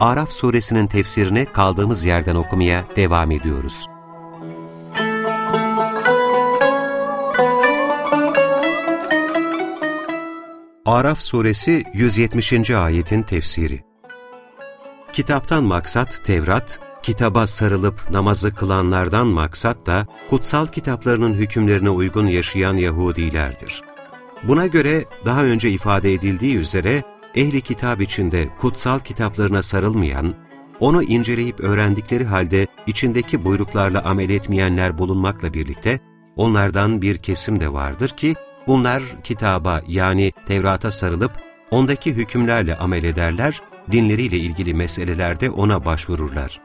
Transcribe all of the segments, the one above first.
Araf suresinin tefsirini kaldığımız yerden okumaya devam ediyoruz. Araf suresi 170. ayetin tefsiri Kitaptan maksat Tevrat, kitaba sarılıp namazı kılanlardan maksat da kutsal kitaplarının hükümlerine uygun yaşayan Yahudilerdir. Buna göre daha önce ifade edildiği üzere ehli kitap içinde kutsal kitaplarına sarılmayan, onu inceleyip öğrendikleri halde içindeki buyruklarla amel etmeyenler bulunmakla birlikte onlardan bir kesim de vardır ki bunlar kitaba yani Tevrat'a sarılıp ondaki hükümlerle amel ederler, dinleriyle ilgili meselelerde ona başvururlar.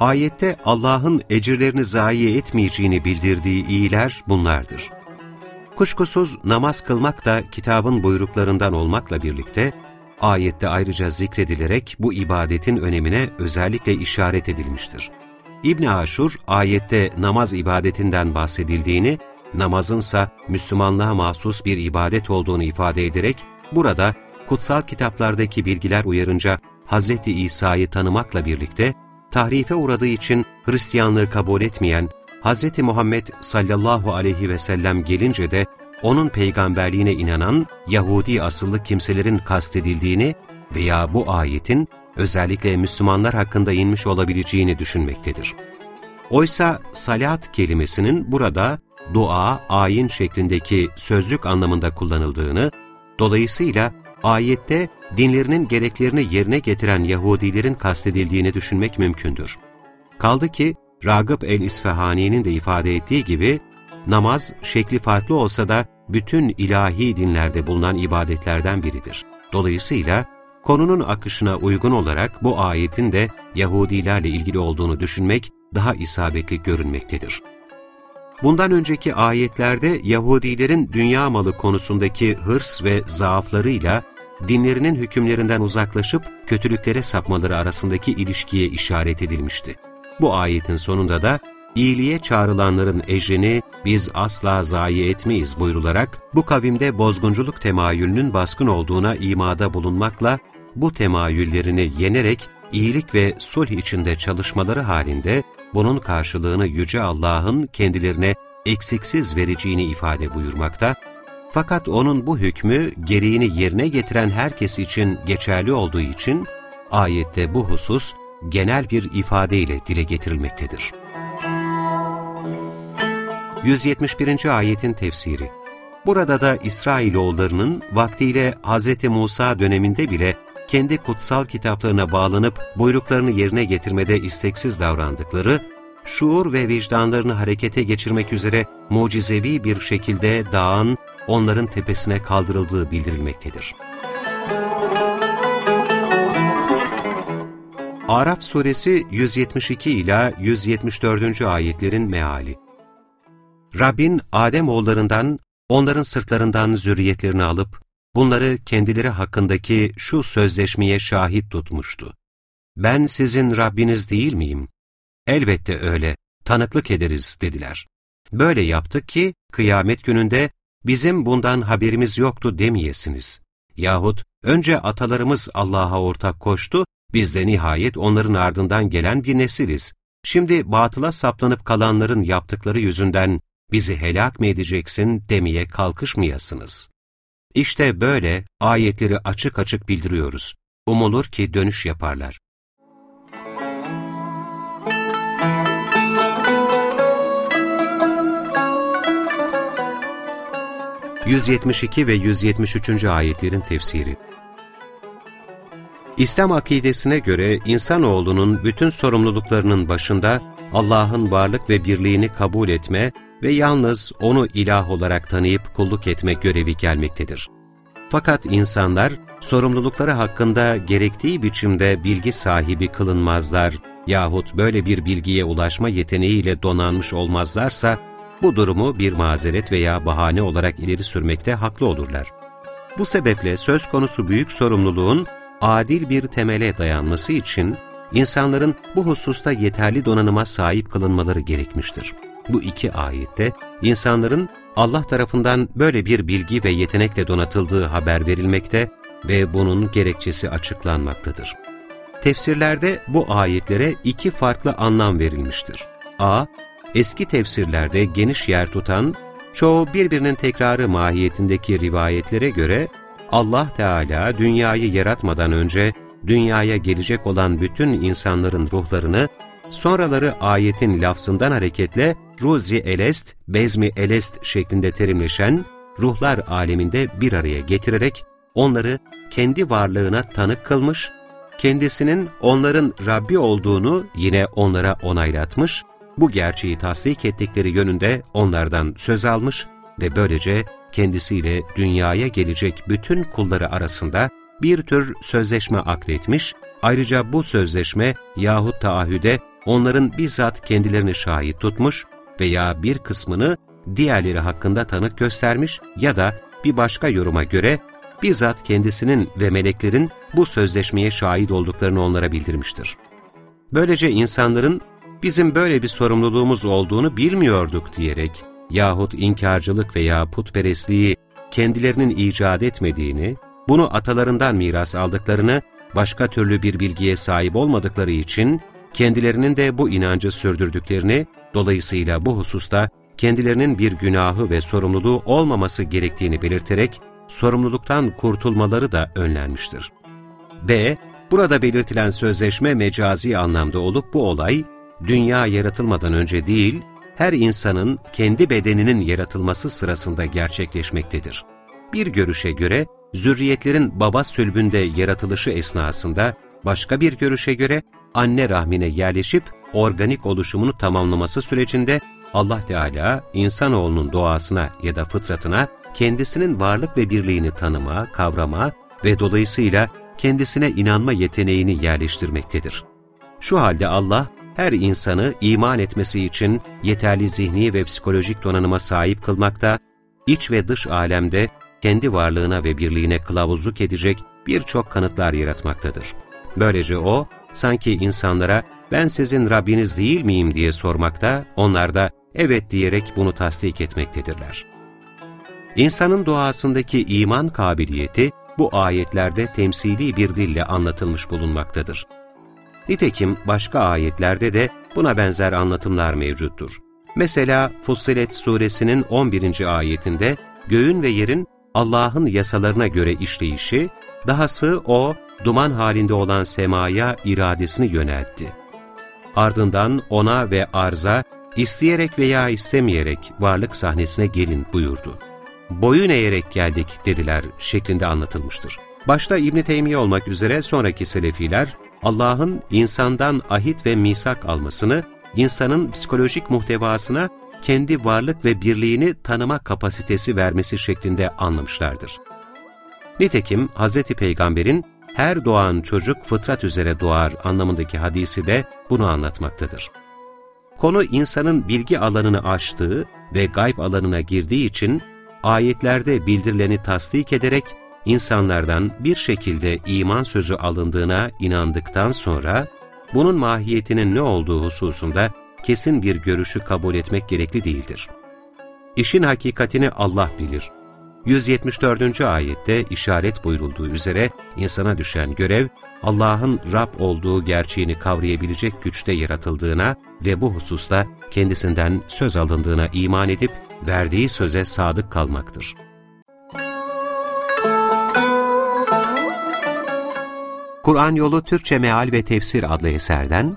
Ayette Allah'ın ecirlerini zayi etmeyeceğini bildirdiği iyiler bunlardır. Kuşkusuz namaz kılmak da kitabın buyruklarından olmakla birlikte, ayette ayrıca zikredilerek bu ibadetin önemine özellikle işaret edilmiştir. İbn Aşur, ayette namaz ibadetinden bahsedildiğini, namazınsa Müslümanlığa mahsus bir ibadet olduğunu ifade ederek, burada kutsal kitaplardaki bilgiler uyarınca Hz. İsa'yı tanımakla birlikte, tahrife uğradığı için Hristiyanlığı kabul etmeyen Hz. Muhammed sallallahu aleyhi ve sellem gelince de onun peygamberliğine inanan Yahudi asıllı kimselerin kastedildiğini veya bu ayetin özellikle Müslümanlar hakkında inmiş olabileceğini düşünmektedir. Oysa salat kelimesinin burada dua, ayin şeklindeki sözlük anlamında kullanıldığını, dolayısıyla ayette dinlerinin gereklerini yerine getiren Yahudilerin kastedildiğini düşünmek mümkündür. Kaldı ki Ragıp el-İsfahani'nin de ifade ettiği gibi, namaz şekli farklı olsa da bütün ilahi dinlerde bulunan ibadetlerden biridir. Dolayısıyla konunun akışına uygun olarak bu ayetin de Yahudilerle ilgili olduğunu düşünmek daha isabetli görünmektedir. Bundan önceki ayetlerde Yahudilerin dünya malı konusundaki hırs ve zaaflarıyla dinlerinin hükümlerinden uzaklaşıp kötülüklere sapmaları arasındaki ilişkiye işaret edilmişti. Bu ayetin sonunda da iyiliğe çağrılanların ecrini biz asla zayi etmeyiz buyrularak bu kavimde bozgunculuk temayülünün baskın olduğuna imada bulunmakla bu temayüllerini yenerek iyilik ve sulh içinde çalışmaları halinde bunun karşılığını Yüce Allah'ın kendilerine eksiksiz vereceğini ifade buyurmakta, fakat onun bu hükmü gereğini yerine getiren herkes için geçerli olduğu için ayette bu husus genel bir ifadeyle dile getirilmektedir. 171. ayetin tefsiri Burada da İsrailoğullarının vaktiyle Hz. Musa döneminde bile kendi kutsal kitaplarına bağlanıp buyruklarını yerine getirmede isteksiz davrandıkları, şuur ve vicdanlarını harekete geçirmek üzere mucizevi bir şekilde dağın onların tepesine kaldırıldığı bildirilmektedir. Araf suresi 172 ila 174. ayetlerin meali Rabbin Adem oğullarından, onların sırtlarından zürriyetlerini alıp, bunları kendileri hakkındaki şu sözleşmeye şahit tutmuştu. Ben sizin Rabbiniz değil miyim? Elbette öyle, tanıklık ederiz dediler. Böyle yaptık ki, kıyamet gününde bizim bundan haberimiz yoktu demeyesiniz. Yahut önce atalarımız Allah'a ortak koştu, biz de nihayet onların ardından gelen bir nesiliz. Şimdi batıla saplanıp kalanların yaptıkları yüzünden bizi helak mı edeceksin demeye kalkışmayasınız. İşte böyle ayetleri açık açık bildiriyoruz. Umulur ki dönüş yaparlar. ...172 ve 173. ayetlerin tefsiri İslam akidesine göre insanoğlunun bütün sorumluluklarının başında Allah'ın varlık ve birliğini kabul etme ve yalnız O'nu ilah olarak tanıyıp kulluk etmek görevi gelmektedir. Fakat insanlar sorumlulukları hakkında gerektiği biçimde bilgi sahibi kılınmazlar yahut böyle bir bilgiye ulaşma yeteneğiyle donanmış olmazlarsa, bu durumu bir mazeret veya bahane olarak ileri sürmekte haklı olurlar. Bu sebeple söz konusu büyük sorumluluğun adil bir temele dayanması için insanların bu hususta yeterli donanıma sahip kılınmaları gerekmiştir. Bu iki ayette insanların Allah tarafından böyle bir bilgi ve yetenekle donatıldığı haber verilmekte ve bunun gerekçesi açıklanmaktadır. Tefsirlerde bu ayetlere iki farklı anlam verilmiştir. a. Eski tefsirlerde geniş yer tutan, çoğu birbirinin tekrarı mahiyetindeki rivayetlere göre Allah Teala dünyayı yaratmadan önce dünyaya gelecek olan bütün insanların ruhlarını sonraları ayetin lafzından hareketle ruzi elest, bezmi elest şeklinde terimleşen ruhlar aleminde bir araya getirerek onları kendi varlığına tanık kılmış, kendisinin onların Rabbi olduğunu yine onlara onaylatmış, bu gerçeği tasdik ettikleri yönünde onlardan söz almış ve böylece kendisiyle dünyaya gelecek bütün kulları arasında bir tür sözleşme akletmiş, ayrıca bu sözleşme yahut taahhüde onların bizzat kendilerini şahit tutmuş veya bir kısmını diğerleri hakkında tanık göstermiş ya da bir başka yoruma göre bizzat kendisinin ve meleklerin bu sözleşmeye şahit olduklarını onlara bildirmiştir. Böylece insanların bizim böyle bir sorumluluğumuz olduğunu bilmiyorduk diyerek yahut inkarcılık veya putperestliği kendilerinin icat etmediğini, bunu atalarından miras aldıklarını, başka türlü bir bilgiye sahip olmadıkları için kendilerinin de bu inancı sürdürdüklerini, dolayısıyla bu hususta kendilerinin bir günahı ve sorumluluğu olmaması gerektiğini belirterek sorumluluktan kurtulmaları da önlenmiştir. B. Burada belirtilen sözleşme mecazi anlamda olup bu olay, dünya yaratılmadan önce değil, her insanın kendi bedeninin yaratılması sırasında gerçekleşmektedir. Bir görüşe göre, zürriyetlerin baba sülbünde yaratılışı esnasında, başka bir görüşe göre anne rahmine yerleşip organik oluşumunu tamamlaması sürecinde Allah Teala insanoğlunun doğasına ya da fıtratına kendisinin varlık ve birliğini tanıma, kavrama ve dolayısıyla kendisine inanma yeteneğini yerleştirmektedir. Şu halde Allah, her insanı iman etmesi için yeterli zihni ve psikolojik donanıma sahip kılmakta, iç ve dış alemde kendi varlığına ve birliğine kılavuzluk edecek birçok kanıtlar yaratmaktadır. Böylece O, sanki insanlara ben sizin Rabbiniz değil miyim diye sormakta, onlar da evet diyerek bunu tasdik etmektedirler. İnsanın doğasındaki iman kabiliyeti bu ayetlerde temsili bir dille anlatılmış bulunmaktadır. Nitekim başka ayetlerde de buna benzer anlatımlar mevcuttur. Mesela Fussilet suresinin 11. ayetinde göğün ve yerin Allah'ın yasalarına göre işleyişi, dahası O, duman halinde olan semaya iradesini yöneltti. Ardından ona ve arza, isteyerek veya istemeyerek varlık sahnesine gelin buyurdu boyun eğerek geldik dediler şeklinde anlatılmıştır. Başta İbn Teymiye olmak üzere sonraki selefiler, Allah'ın insandan ahit ve misak almasını, insanın psikolojik muhtevasına kendi varlık ve birliğini tanıma kapasitesi vermesi şeklinde anlamışlardır. Nitekim Hz. Peygamber'in her doğan çocuk fıtrat üzere doğar anlamındaki hadisi de bunu anlatmaktadır. Konu insanın bilgi alanını aştığı ve gayb alanına girdiği için ayetlerde bildirileni tasdik ederek insanlardan bir şekilde iman sözü alındığına inandıktan sonra, bunun mahiyetinin ne olduğu hususunda kesin bir görüşü kabul etmek gerekli değildir. İşin hakikatini Allah bilir. 174. ayette işaret buyurulduğu üzere insana düşen görev, Allah'ın Rab olduğu gerçeğini kavrayabilecek güçte yaratıldığına ve bu hususta kendisinden söz alındığına iman edip verdiği söze sadık kalmaktır. Kur'an Yolu Türkçe Meal ve Tefsir adlı eserden